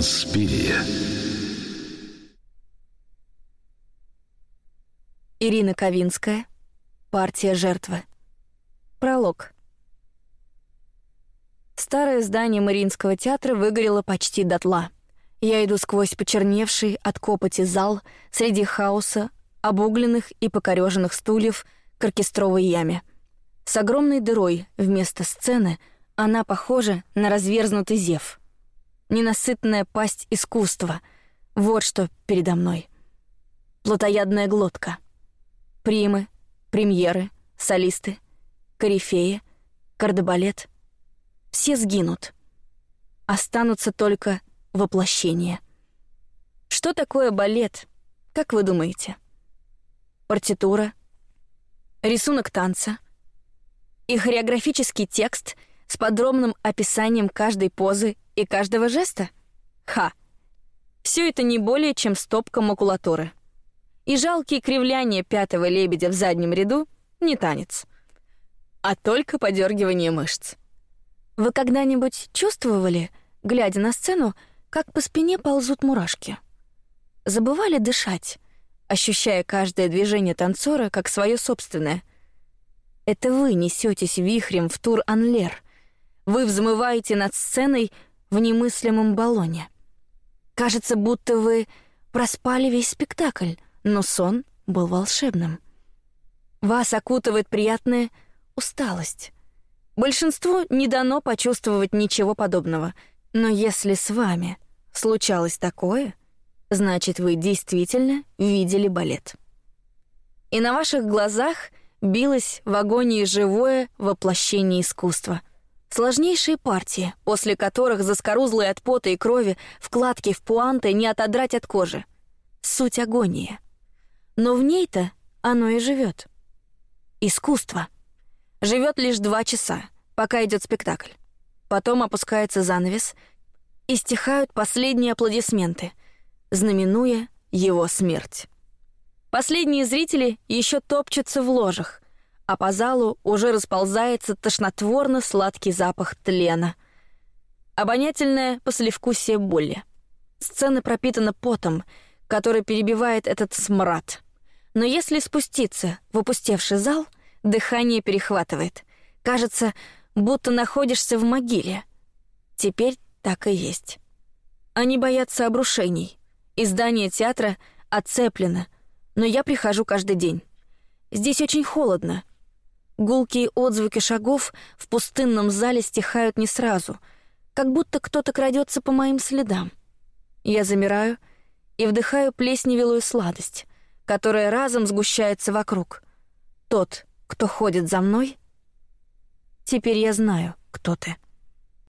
Конспирия. Ирина Ковинская. Партия жертвы. Пролог. Старое здание Мариинского театра выгорело почти дотла. Я иду сквозь почерневший от копоти зал среди хаоса, обугленных и покореженных стульев к оркестровой яме. С огромной дырой вместо сцены она похожа на разверзнутый зев — Ненасытная пасть искусства — вот что передо мной. Плотоядная глотка. Примы, премьеры, солисты, корифеи, кардебалет — все сгинут. Останутся только воплощения. Что такое балет, как вы думаете? Партитура, рисунок танца и хореографический текст с подробным описанием каждой позы и каждого жеста? Ха! Все это не более чем стопка макулатуры. И жалкие кривляния пятого лебедя в заднем ряду — не танец, а только подергивание мышц. Вы когда-нибудь чувствовали, глядя на сцену, как по спине ползут мурашки? Забывали дышать, ощущая каждое движение танцора как свое собственное. Это вы несетесь вихрем в тур Анлер. Вы взмываете над сценой в немыслимом баллоне. Кажется, будто вы проспали весь спектакль, но сон был волшебным. Вас окутывает приятная усталость. Большинству не дано почувствовать ничего подобного, но если с вами случалось такое, значит, вы действительно видели балет. И на ваших глазах билось в агонии живое воплощение искусства. Сложнейшие партии, после которых заскорузлые от пота и крови вкладки в пуанты не отодрать от кожи. Суть агония. Но в ней-то оно и живет. Искусство — живет лишь два часа, пока идет спектакль. Потом опускается занавес, и стихают последние аплодисменты, знаменуя его смерть. Последние зрители еще топчутся в ложах, а по залу уже расползается тошнотворно-сладкий запах тлена. Обонятельное послевкусие боли. Сцена пропитана потом, который перебивает этот смрад. Но если спуститься в опустевший зал — Дыхание перехватывает. Кажется, будто находишься в могиле. Теперь так и есть. Они боятся обрушений. Издание театра оцеплено, но я прихожу каждый день. Здесь очень холодно. Гулкие отзвуки шагов в пустынном зале стихают не сразу, как будто кто-то крадется по моим следам. Я замираю и вдыхаю плесневелую сладость, которая разом сгущается вокруг. Тот, кто ходит за мной? Теперь я знаю, кто ты.